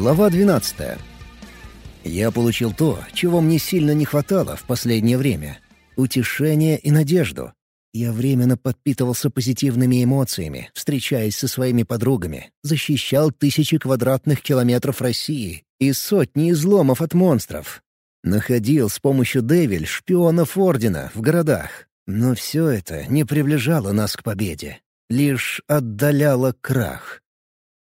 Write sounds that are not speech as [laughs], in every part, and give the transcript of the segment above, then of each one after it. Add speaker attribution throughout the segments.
Speaker 1: Глава 12. Я получил то, чего мне сильно не хватало в последнее время — утешение и надежду. Я временно подпитывался позитивными эмоциями, встречаясь со своими подругами, защищал тысячи квадратных километров России и сотни изломов от монстров. Находил с помощью Девиль шпионов Ордена в городах. Но все это не приближало нас к победе, лишь отдаляло крах.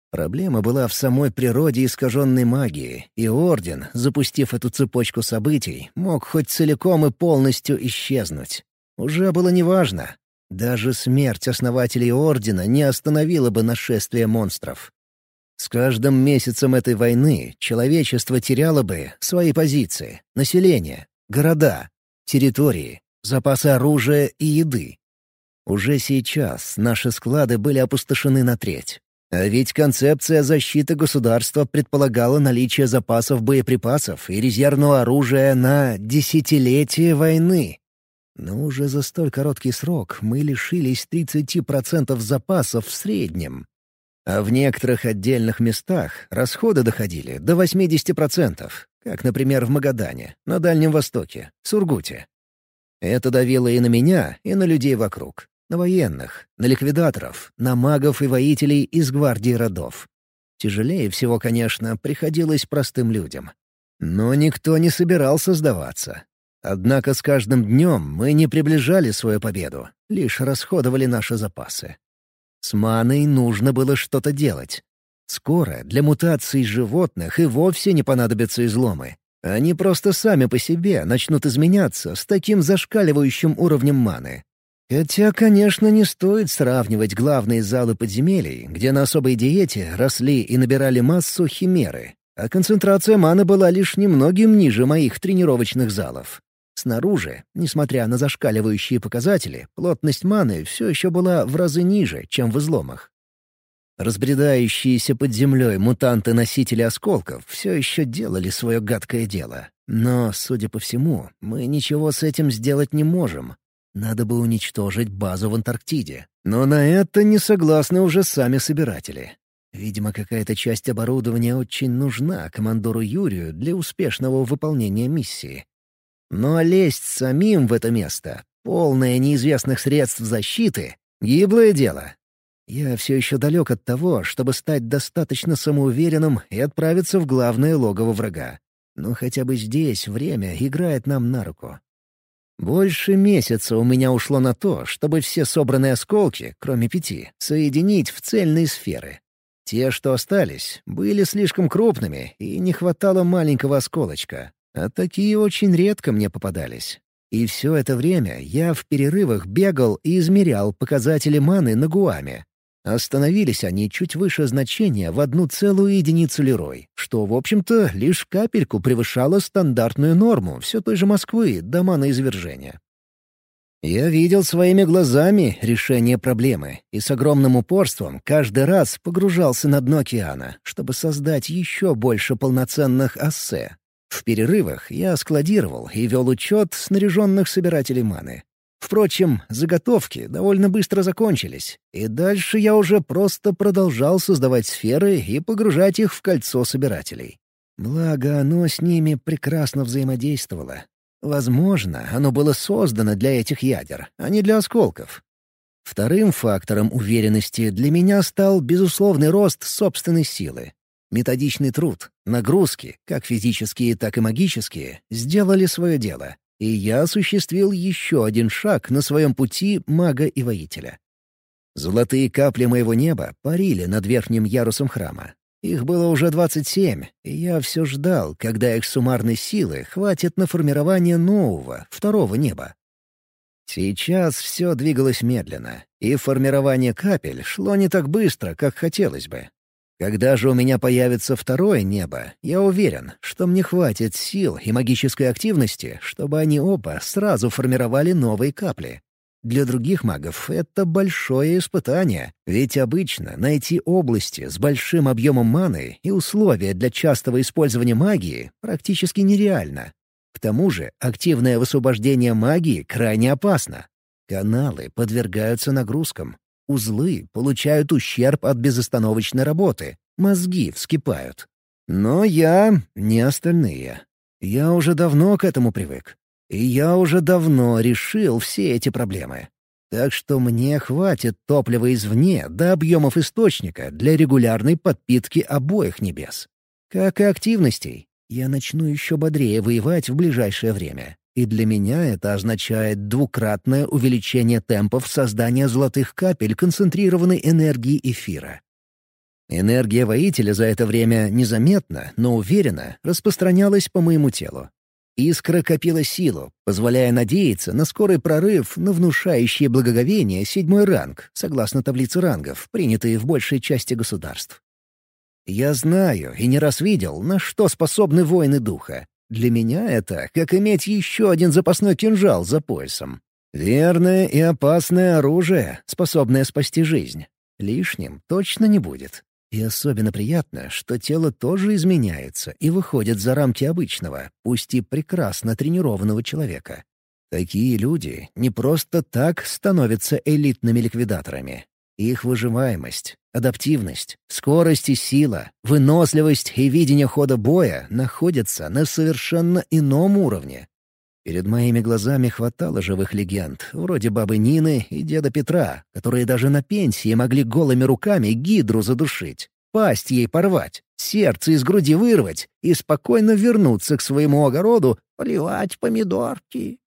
Speaker 1: Проблема была в самой природе искаженной магии, и Орден, запустив эту цепочку событий, мог хоть целиком и полностью исчезнуть. Уже было неважно. Даже смерть основателей Ордена не остановила бы нашествие монстров. С каждым месяцем этой войны человечество теряло бы свои позиции, население, города, территории, запасы оружия и еды. Уже сейчас наши склады были опустошены на треть. А ведь концепция защиты государства предполагала наличие запасов боеприпасов и резервного оружия на десятилетие войны. Но уже за столь короткий срок мы лишились 30% запасов в среднем. А в некоторых отдельных местах расходы доходили до 80%, как, например, в Магадане, на Дальнем Востоке, Сургуте. Это давило и на меня, и на людей вокруг. На военных, на ликвидаторов, на магов и воителей из гвардии родов. Тяжелее всего, конечно, приходилось простым людям. Но никто не собирался сдаваться. Однако с каждым днем мы не приближали свою победу, лишь расходовали наши запасы. С маной нужно было что-то делать. Скоро для мутаций животных и вовсе не понадобятся изломы. Они просто сами по себе начнут изменяться с таким зашкаливающим уровнем маны. Хотя, конечно, не стоит сравнивать главные залы подземелий, где на особой диете росли и набирали массу химеры, а концентрация маны была лишь немногим ниже моих тренировочных залов. Снаружи, несмотря на зашкаливающие показатели, плотность маны все еще была в разы ниже, чем в изломах. Разбредающиеся под землей мутанты-носители осколков все еще делали свое гадкое дело. Но, судя по всему, мы ничего с этим сделать не можем, надо бы уничтожить базу в Антарктиде. Но на это не согласны уже сами собиратели. Видимо, какая-то часть оборудования очень нужна командору Юрию для успешного выполнения миссии. Но лезть самим в это место, полное неизвестных средств защиты — гиблое дело. Я все еще далек от того, чтобы стать достаточно самоуверенным и отправиться в главное логово врага. Но хотя бы здесь время играет нам на руку. Больше месяца у меня ушло на то, чтобы все собранные осколки, кроме пяти, соединить в цельные сферы. Те, что остались, были слишком крупными, и не хватало маленького осколочка. А такие очень редко мне попадались. И все это время я в перерывах бегал и измерял показатели маны на Гуаме, Остановились они чуть выше значения в одну целую единицу Лерой, что, в общем-то, лишь капельку превышало стандартную норму все той же Москвы до извержения. Я видел своими глазами решение проблемы и с огромным упорством каждый раз погружался на дно океана, чтобы создать еще больше полноценных ассе. В перерывах я складировал и вел учет снаряженных собирателей маны. Впрочем, заготовки довольно быстро закончились, и дальше я уже просто продолжал создавать сферы и погружать их в кольцо собирателей. Благо, оно с ними прекрасно взаимодействовало. Возможно, оно было создано для этих ядер, а не для осколков. Вторым фактором уверенности для меня стал безусловный рост собственной силы. Методичный труд, нагрузки, как физические, так и магические, сделали свое дело, и я осуществил еще один шаг на своем пути мага и воителя. Золотые капли моего неба парили над верхним ярусом храма. Их было уже двадцать семь, и я все ждал, когда их суммарной силы хватит на формирование нового, второго неба. Сейчас все двигалось медленно, и формирование капель шло не так быстро, как хотелось бы. Когда же у меня появится второе небо, я уверен, что мне хватит сил и магической активности, чтобы они оба сразу формировали новые капли. Для других магов это большое испытание, ведь обычно найти области с большим объемом маны и условия для частого использования магии практически нереально. К тому же активное высвобождение магии крайне опасно. Каналы подвергаются нагрузкам, Узлы получают ущерб от безостановочной работы, мозги вскипают. Но я не остальные. Я уже давно к этому привык. И я уже давно решил все эти проблемы. Так что мне хватит топлива извне до объемов источника для регулярной подпитки обоих небес. Как и активностей. Я начну еще бодрее воевать в ближайшее время. И для меня это означает двукратное увеличение темпов создания золотых капель концентрированной энергии эфира. Энергия воителя за это время незаметно, но уверенно распространялась по моему телу. Искра копила силу, позволяя надеяться на скорый прорыв на внушающее благоговение седьмой ранг, согласно таблице рангов, принятой в большей части государств. Я знаю и не раз видел, на что способны воины духа. Для меня это как иметь еще один запасной кинжал за поясом. Верное и опасное оружие, способное спасти жизнь. Лишним точно не будет. И особенно приятно, что тело тоже изменяется и выходит за рамки обычного, пусть и прекрасно тренированного человека. Такие люди не просто так становятся элитными ликвидаторами. Их выживаемость, адаптивность, скорость и сила, выносливость и видение хода боя находятся на совершенно ином уровне. Перед моими глазами хватало живых легенд, вроде бабы Нины и деда Петра, которые даже на пенсии могли голыми руками гидру задушить, пасть ей порвать, сердце из груди вырвать и спокойно вернуться к своему огороду поливать помидорки.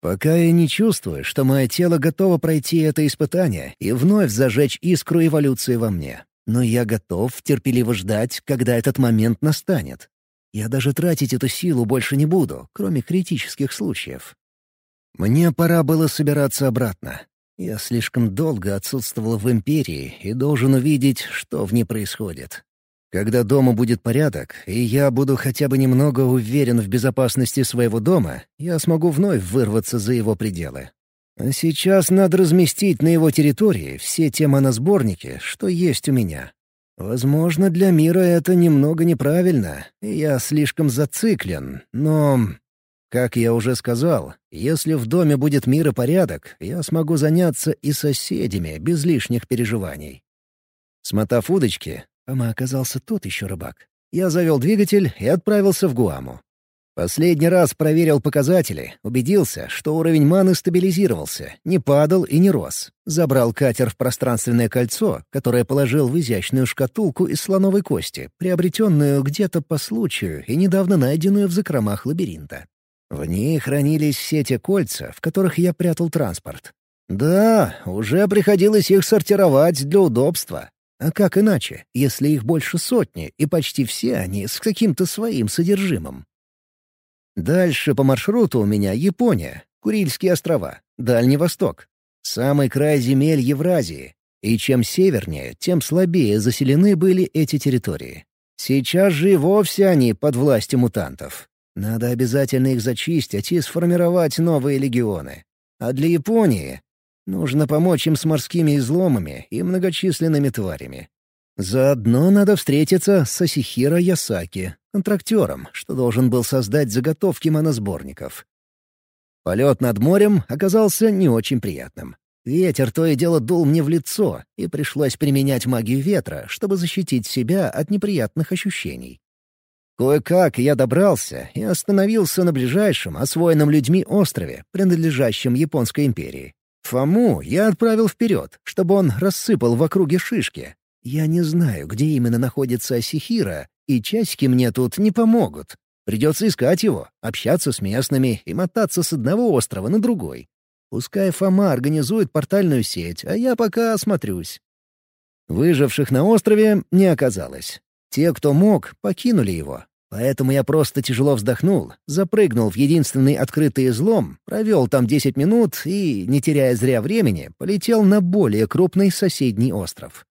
Speaker 1: Пока я не чувствую, что мое тело готово пройти это испытание и вновь зажечь искру эволюции во мне. Но я готов терпеливо ждать, когда этот момент настанет. Я даже тратить эту силу больше не буду, кроме критических случаев. Мне пора было собираться обратно. Я слишком долго отсутствовал в Империи и должен увидеть, что в ней происходит. Когда дома будет порядок, и я буду хотя бы немного уверен в безопасности своего дома, я смогу вновь вырваться за его пределы. Сейчас надо разместить на его территории все те моносборники, что есть у меня. Возможно, для мира это немного неправильно, и я слишком зациклен, но... Как я уже сказал, если в доме будет мир и порядок, я смогу заняться и соседями без лишних переживаний. Смотав удочки, Ама оказался тот еще рыбак, я завел двигатель и отправился в Гуаму. Последний раз проверил показатели, убедился, что уровень маны стабилизировался, не падал и не рос. Забрал катер в пространственное кольцо, которое положил в изящную шкатулку из слоновой кости, приобретенную где-то по случаю и недавно найденную в закромах лабиринта. В ней хранились все те кольца, в которых я прятал транспорт. Да, уже приходилось их сортировать для удобства. А как иначе, если их больше сотни, и почти все они с каким-то своим содержимым? Дальше по маршруту у меня Япония, Курильские острова, Дальний Восток, самый край земель Евразии. И чем севернее, тем слабее заселены были эти территории. Сейчас же и вовсе они под властью мутантов. Надо обязательно их зачистить и сформировать новые легионы. А для Японии нужно помочь им с морскими изломами и многочисленными тварями. Заодно надо встретиться с Асихиро Ясаки, контрактером, что должен был создать заготовки моносборников. Полет над морем оказался не очень приятным. Ветер то и дело дул мне в лицо, и пришлось применять магию ветра, чтобы защитить себя от неприятных ощущений. Кое-как я добрался и остановился на ближайшем, освоенном людьми острове, принадлежащем Японской империи. Фому я отправил вперед, чтобы он рассыпал в округе шишки, я не знаю, где именно находится Асихира, и часики мне тут не помогут. Придется искать его, общаться с местными и мотаться с одного острова на другой. Пускай Фома организует портальную сеть, а я пока осмотрюсь. Выживших на острове не оказалось. Те, кто мог, покинули его. Поэтому я просто тяжело вздохнул, запрыгнул в единственный открытый излом, провел там 10 минут и, не теряя зря времени, полетел на более крупный соседний остров.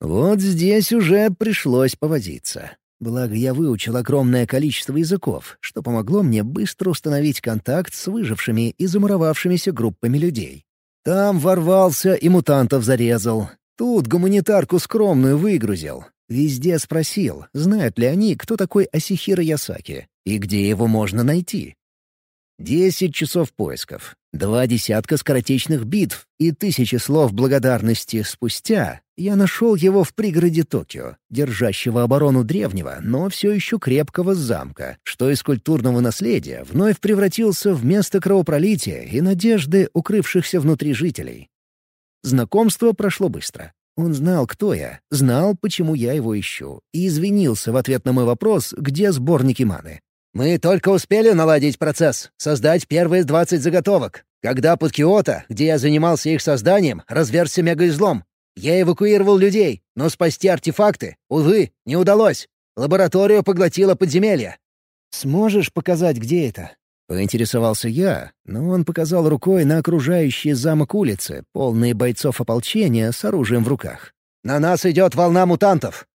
Speaker 1: Вот здесь уже пришлось повозиться. Благо, я выучил огромное количество языков, что помогло мне быстро установить контакт с выжившими и замуровавшимися группами людей. Там ворвался и мутантов зарезал. Тут гуманитарку скромную выгрузил. Везде спросил, знают ли они, кто такой Асихира Ясаки и где его можно найти. Десять часов поисков. Два десятка скоротечных битв и тысячи слов благодарности спустя я нашел его в пригороде Токио, держащего оборону древнего, но все еще крепкого замка, что из культурного наследия вновь превратился в место кровопролития и надежды укрывшихся внутри жителей. Знакомство прошло быстро. Он знал, кто я, знал, почему я его ищу, и извинился в ответ на мой вопрос, где сборники маны. Мы только успели наладить процесс, создать первые 20 заготовок. Когда под Киото, где я занимался их созданием, разверзся мегаизлом. Я эвакуировал людей, но спасти артефакты, увы, не удалось. Лабораторию поглотило подземелье. «Сможешь показать, где это?» Поинтересовался я, но он показал рукой на окружающий замок улицы, полные бойцов ополчения с оружием в руках. «На нас идет волна мутантов!»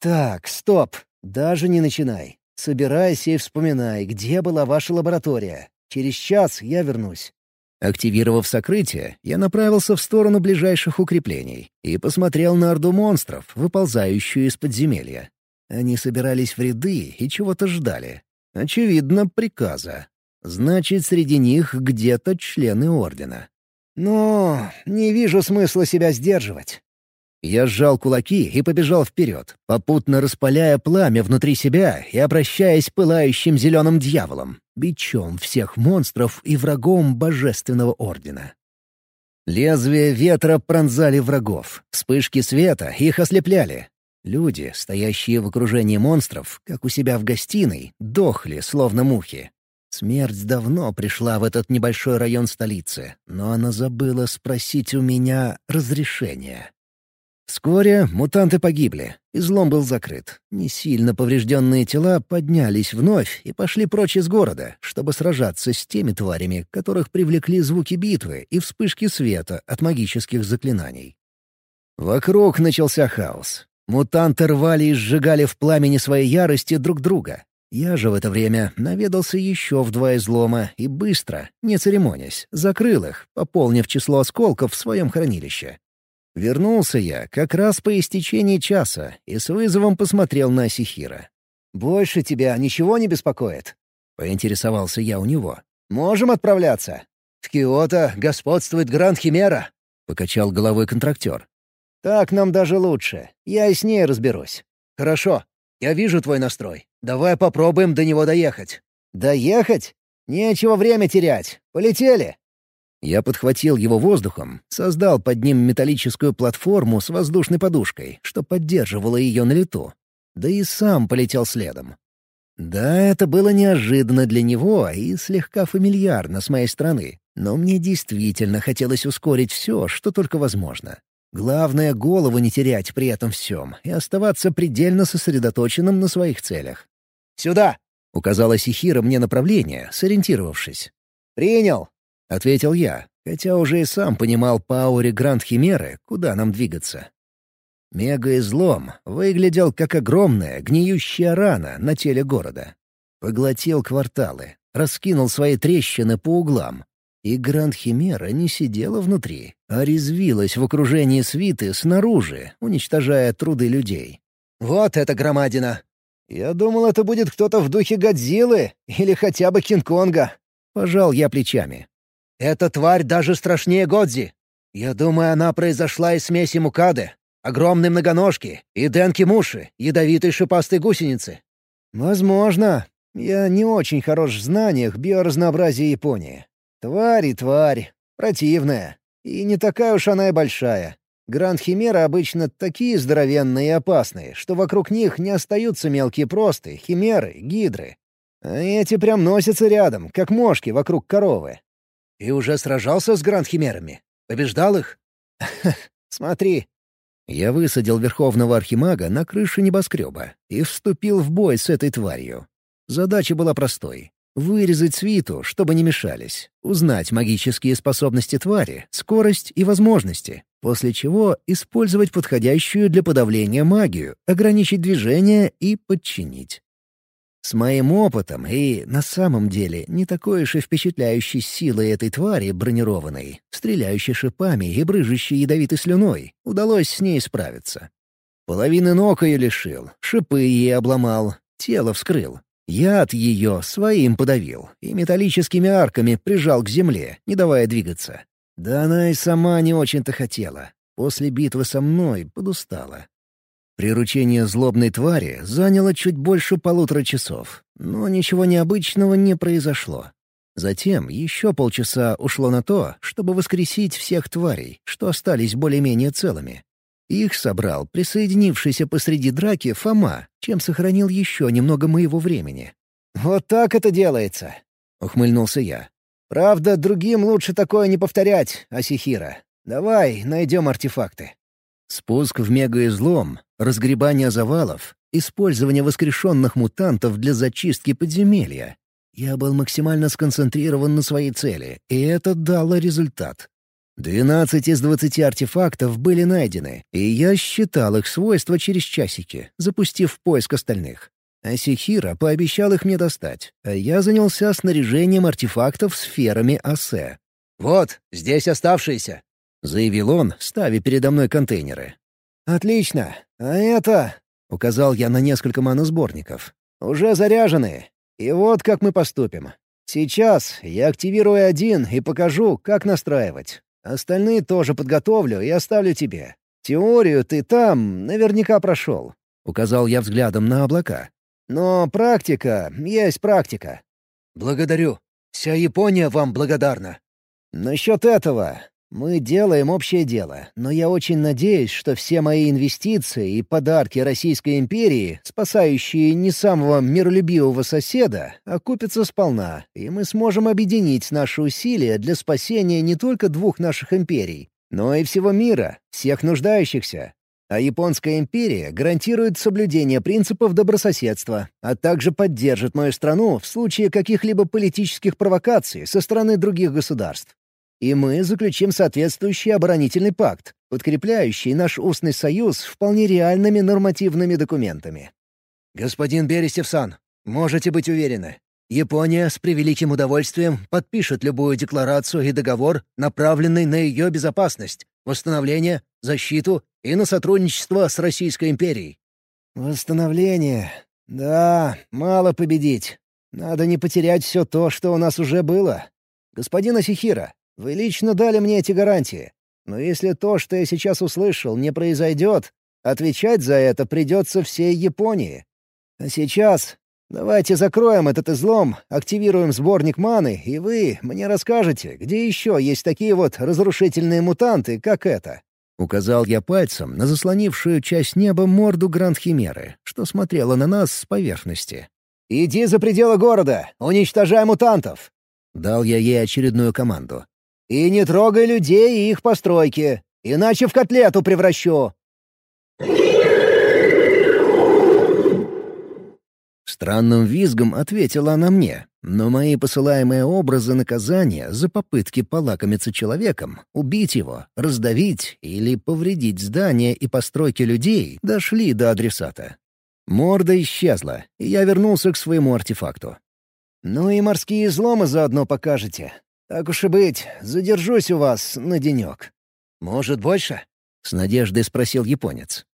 Speaker 1: «Так, стоп, даже не начинай. Собирайся и вспоминай, где была ваша лаборатория. Через час я вернусь». Активировав сокрытие, я направился в сторону ближайших укреплений и посмотрел на орду монстров, выползающую из подземелья. Они собирались в ряды и чего-то ждали. Очевидно, приказа. Значит, среди них где-то члены Ордена. Но не вижу смысла себя сдерживать. Я сжал кулаки и побежал вперед, попутно распаляя пламя внутри себя и обращаясь пылающим зеленым дьяволом, бичом всех монстров и врагом Божественного Ордена. Лезвия ветра пронзали врагов, вспышки света их ослепляли. Люди, стоящие в окружении монстров, как у себя в гостиной, дохли, словно мухи. Смерть давно пришла в этот небольшой район столицы, но она забыла спросить у меня разрешения. Вскоре мутанты погибли, излом был закрыт. Не сильно поврежденные тела поднялись вновь и пошли прочь из города, чтобы сражаться с теми тварями, которых привлекли звуки битвы и вспышки света от магических заклинаний. Вокруг начался хаос. Мутанты рвали и сжигали в пламени своей ярости друг друга. Я же в это время наведался еще в два излома и быстро, не церемонясь, закрыл их, пополнив число осколков в своем хранилище. Вернулся я как раз по истечении часа и с вызовом посмотрел на Асихира. «Больше тебя ничего не беспокоит?» — поинтересовался я у него. «Можем отправляться?» «В Киото господствует Гранд Химера», — покачал головой контрактер. «Так нам даже лучше. Я и с ней разберусь». «Хорошо. Я вижу твой настрой. Давай попробуем до него доехать». «Доехать? Нечего время терять. Полетели!» Я подхватил его воздухом, создал под ним металлическую платформу с воздушной подушкой, что поддерживало ее на лету. Да и сам полетел следом. Да, это было неожиданно для него и слегка фамильярно с моей стороны, но мне действительно хотелось ускорить все, что только возможно. Главное — голову не терять при этом всем и оставаться предельно сосредоточенным на своих целях. «Сюда!» — указала Сихира мне направление, сориентировавшись. «Принял!» — ответил я, хотя уже и сам понимал по ауре Гранд Химеры, куда нам двигаться. Мегаизлом выглядел как огромная гниющая рана на теле города. Поглотил кварталы, раскинул свои трещины по углам. И Гранд Химера не сидела внутри, а резвилась в окружении свиты снаружи, уничтожая труды людей. «Вот эта громадина! Я думал, это будет кто-то в духе Годзиллы или хотя бы Кинг-Конга!» Пожал я плечами. Эта тварь даже страшнее Годзи. Я думаю, она произошла из смеси мукады, огромной многоножки и денки-муши, ядовитой шипастой гусеницы. Возможно. Я не очень хорош в знаниях биоразнообразия Японии. Тварь и тварь. Противная. И не такая уж она и большая. Гранд-химеры обычно такие здоровенные и опасные, что вокруг них не остаются мелкие просты, химеры, гидры. А эти прям носятся рядом, как мошки вокруг коровы. И уже сражался с грандхимерами? Побеждал их? [laughs] Смотри. Я высадил Верховного Архимага на крышу небоскреба и вступил в бой с этой тварью. Задача была простой — вырезать свиту, чтобы не мешались, узнать магические способности твари, скорость и возможности, после чего использовать подходящую для подавления магию, ограничить движение и подчинить. С моим опытом и, на самом деле, не такой уж и впечатляющей силой этой твари бронированной, стреляющей шипами и брыжущей ядовитой слюной, удалось с ней справиться. Половины ног ее лишил, шипы ей обломал, тело вскрыл. Яд ее своим подавил и металлическими арками прижал к земле, не давая двигаться. Да она и сама не очень-то хотела. После битвы со мной подустала. Приручение злобной твари заняло чуть больше полутора часов, но ничего необычного не произошло. Затем еще полчаса ушло на то, чтобы воскресить всех тварей, что остались более-менее целыми. Их собрал присоединившийся посреди драки Фома, чем сохранил еще немного моего времени. «Вот так это делается», — ухмыльнулся я. «Правда, другим лучше такое не повторять, Асихира. Давай найдем артефакты». Спуск в мегаизлом, разгребание завалов, использование воскрешенных мутантов для зачистки подземелья. Я был максимально сконцентрирован на своей цели, и это дало результат. Двенадцать из двадцати артефактов были найдены, и я считал их свойства через часики, запустив поиск остальных. Асихира пообещал их мне достать, а я занялся снаряжением артефактов сферами Асе. «Вот, здесь оставшиеся», — заявил он, ставя передо мной контейнеры. «Отлично. А это...» — указал я на несколько маносборников. «Уже заряжены. И вот как мы поступим. Сейчас я активирую один и покажу, как настраивать. Остальные тоже подготовлю и оставлю тебе. Теорию ты там наверняка прошел», — указал я взглядом на облака. «Но практика есть практика». «Благодарю. Вся Япония вам благодарна». «Насчет этого. Мы делаем общее дело, но я очень надеюсь, что все мои инвестиции и подарки Российской империи, спасающие не самого миролюбивого соседа, окупятся сполна, и мы сможем объединить наши усилия для спасения не только двух наших империй, но и всего мира, всех нуждающихся. А Японская империя гарантирует соблюдение принципов добрососедства, а также поддержит мою страну в случае каких-либо политических провокаций со стороны других государств. И мы заключим соответствующий оборонительный пакт, подкрепляющий наш устный союз вполне реальными нормативными документами. Господин Берестев-сан, можете быть уверены, Япония с превеликим удовольствием подпишет любую декларацию и договор, направленный на ее безопасность, восстановление, защиту и на сотрудничество с Российской империей. Восстановление. Да, мало победить. Надо не потерять все то, что у нас уже было. Господин Асихира, вы лично дали мне эти гарантии. Но если то, что я сейчас услышал, не произойдет, отвечать за это придется всей Японии. А сейчас давайте закроем этот излом, активируем сборник маны, и вы мне расскажете, где еще есть такие вот разрушительные мутанты, как это». Указал я пальцем на заслонившую часть неба морду Гранд-Химеры, что смотрела на нас с поверхности. «Иди за пределы города! Уничтожай мутантов!» Дал я ей очередную команду. И не трогай людей и их постройки, иначе в котлету превращу!» Странным визгом ответила она мне, но мои посылаемые образы наказания за попытки полакомиться человеком, убить его, раздавить или повредить здания и постройки людей дошли до адресата. Морда исчезла, и я вернулся к своему артефакту. «Ну и морские изломы заодно покажете. «Так уж и быть, задержусь у вас на денек». «Может, больше?» — с надеждой спросил японец.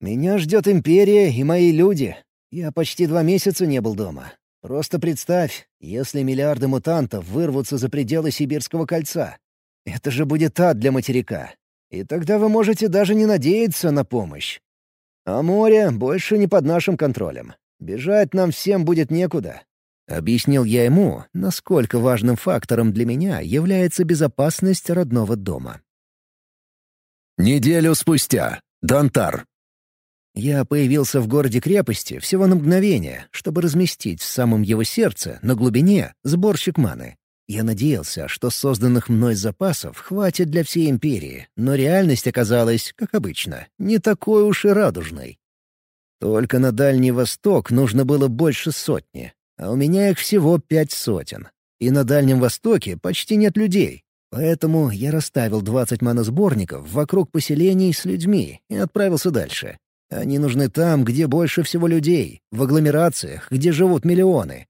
Speaker 1: «Меня ждет империя и мои люди. Я почти два месяца не был дома. Просто представь, если миллиарды мутантов вырвутся за пределы Сибирского кольца. Это же будет ад для материка. И тогда вы можете даже не надеяться на помощь. А море больше не под нашим контролем. Бежать нам всем будет некуда. Объяснил я ему, насколько важным фактором для меня является безопасность родного дома.
Speaker 2: Неделю спустя. Дантар.
Speaker 1: Я появился в городе-крепости всего на мгновение, чтобы разместить в самом его сердце, на глубине, сборщик маны. Я надеялся, что созданных мной запасов хватит для всей империи, но реальность оказалась, как обычно, не такой уж и радужной. Только на Дальний Восток нужно было больше сотни, а у меня их всего пять сотен. И на Дальнем Востоке почти нет людей. Поэтому я расставил двадцать маносборников вокруг поселений с людьми и отправился дальше. Они нужны там, где больше всего людей, в агломерациях, где живут миллионы.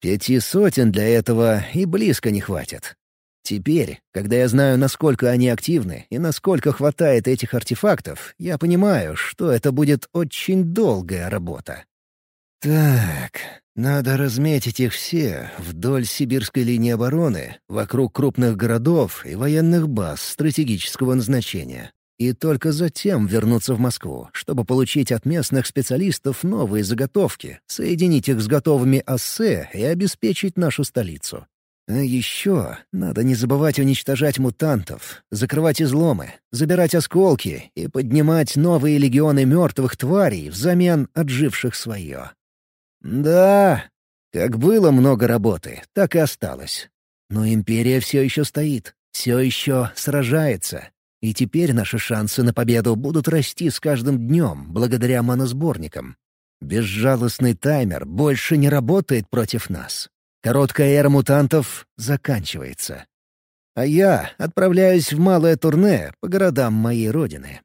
Speaker 1: Пяти сотен для этого и близко не хватит. Теперь, когда я знаю, насколько они активны и насколько хватает этих артефактов, я понимаю, что это будет очень долгая работа. Так, надо разметить их все вдоль сибирской линии обороны, вокруг крупных городов и военных баз стратегического назначения. И только затем вернуться в Москву, чтобы получить от местных специалистов новые заготовки, соединить их с готовыми ассе и обеспечить нашу столицу. А еще надо не забывать уничтожать мутантов, закрывать изломы, забирать осколки и поднимать новые легионы мертвых тварей взамен отживших свое. Да, как было много работы, так и осталось. Но Империя все еще стоит, все еще сражается. И теперь наши шансы на победу будут расти с каждым днем благодаря моносборникам. Безжалостный таймер больше не работает против нас. Короткая эра мутантов заканчивается. А я отправляюсь в малое турне по городам моей родины.